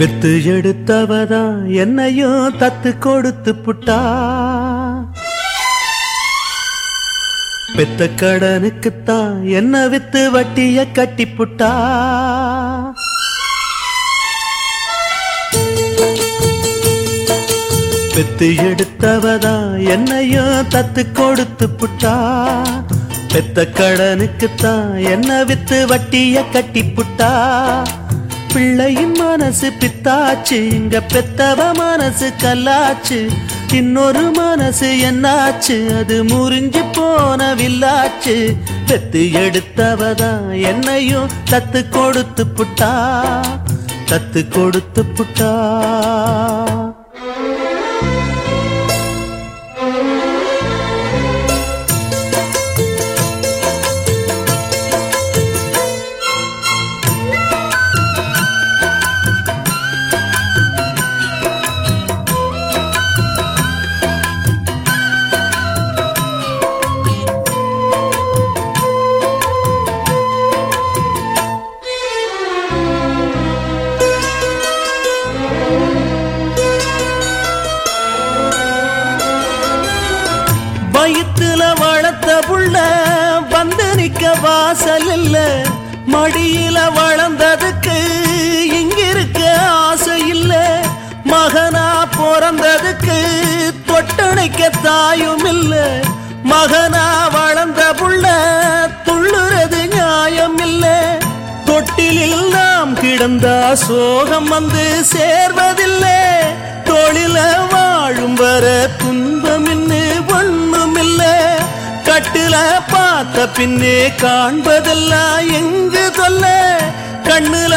பெத்து எடுத்தவதா என்னையும் தத்து கொடுத்து புட்டா. பெத்த கடனுக்குத்தான் என்ன வித்து வட்டிய கட்டி புட்டா. பெத்து எடுத்தவதா என்னையும் தத்து கொடுத்து புட்டா. பெத்த கடனுக்குத்தான் என்ன வித்து வட்டிய கட்டி புட்டா. பிள்ளையின் மனசு பித்தாச்சு இங்க பெத்தவ மனசு கல்லாச்சு. இன்னொரு மனசு என்னாச்சு அது முறிஞ்சு போன வில்லாச்சு. பெத்து எடுத்தவதா என்னையும் தத்து கொடுத்து புட்டா தத்து கொடுத்து புட்டா. புள்ள வந்து நிக்க வாசல் இல்ல. மடியில வளர்ந்ததுக்கு இங்கிருக்க ஆசை இல்ல. மகனா பிறந்ததுக்கு தொட்டணைக்க தாயும் இல்ல. மகனா வளர்ந்த புள்ள துள்ளுறது நியாயம் இல்ல. தொட்டிலில் நாம் கிடந்த சோகம் வந்து சேர்வதில்லை. தொழில வாழும் வர துன்பம் இன்னு ஒண்ணுமில்ல கண்ணுல பார்த்த பின்னே காண்பதெல்லாம் எங்கு சொல்ல கண்ணுல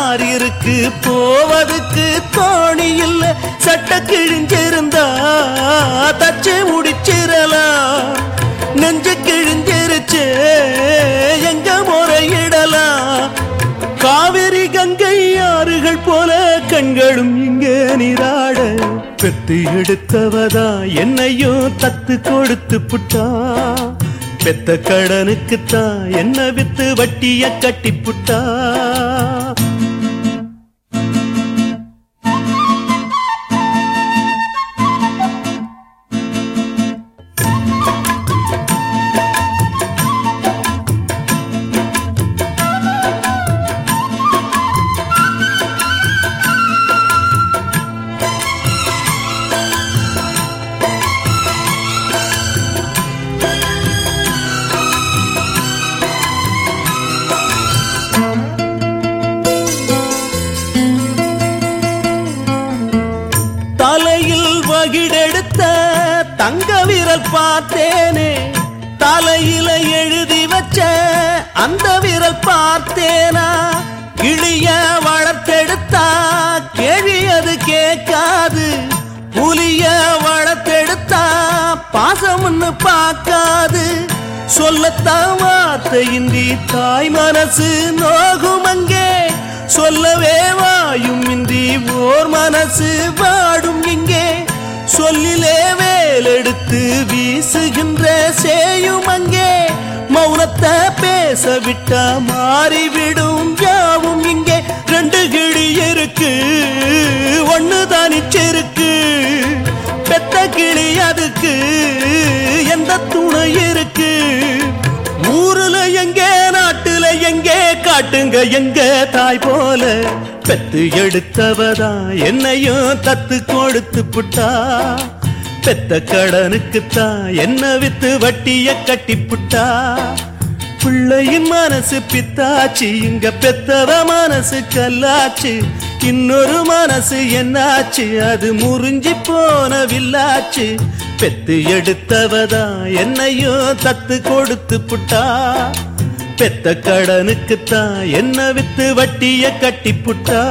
ஆறிருக்கு போவதுக்கு தோணி இல்ல. சட்ட கிழிஞ்சிருந்தா தச்சு முடிச்சிடலாம் நெஞ்சு கிழிஞ்சிருச்சு எங்க முறையிடலாம் காவிரி கங்கை ஆறுகள் போல கண்களும் இங்க நீராட. பெத்து எடுத்தவதா என்னையும் தத்து கொடுத்து புட்டா? பெத்த கடனுக்குத்தான் என்ன வித்து வட்டிய கட்டிப்புட்டா? விரல் பார்த்தேனே தலையில எழுதி வச்ச அந்த விரல் பார்த்தேனா? கிளிய வளர்த்தெடுத்தா கேழியது கேட்காது. புலிய வளர்த்தெடுத்தா பாசம்னு பார்க்காது. சொல்லத்தான் வார்த்தையின்றி தாய் மனசு நோகும் அங்கே. சொல்லவே வாயும் இந்தி ஓர் மனசு வாடும் இங்கே. சொல்லிலே வேலெடுத்து வீசுகின்ற சேயும் அங்கே. மௌனத்தை பேச விட்டா மாறிவிடும் யாவும் இங்கே. ரெண்டு கிளி இருக்கு ஒண்ணு தானிச்சிருக்கு பெத்த கிளி அதுக்கு எந்த துணை இருக்கு? ஊருல எங்கே நாட்டுல எங்கே காட்டுங்க எங்க தாய் போல. பெத்து எடுத்தவதா என்னையும் தத்து கொடுத்து புட்டா. பெத்த கடனுக்குத்தான் என்ன வித்து வட்டிய கட்டி புட்டா பிள்ளையின் மனசு பித்தாச்சு இங்க பெத்தவ மனசு கல்லாச்சு. இன்னொரு மனசு என்னாச்சு அது முறிஞ்சி போன வில்லாச்சு. பெத்து எடுத்தவதா என்னையும் தத்து கொடுத்து புட்டா? பெத்த கடனுக்குத்தான் என்ன வித்து வட்டிய கட்டி புட்டா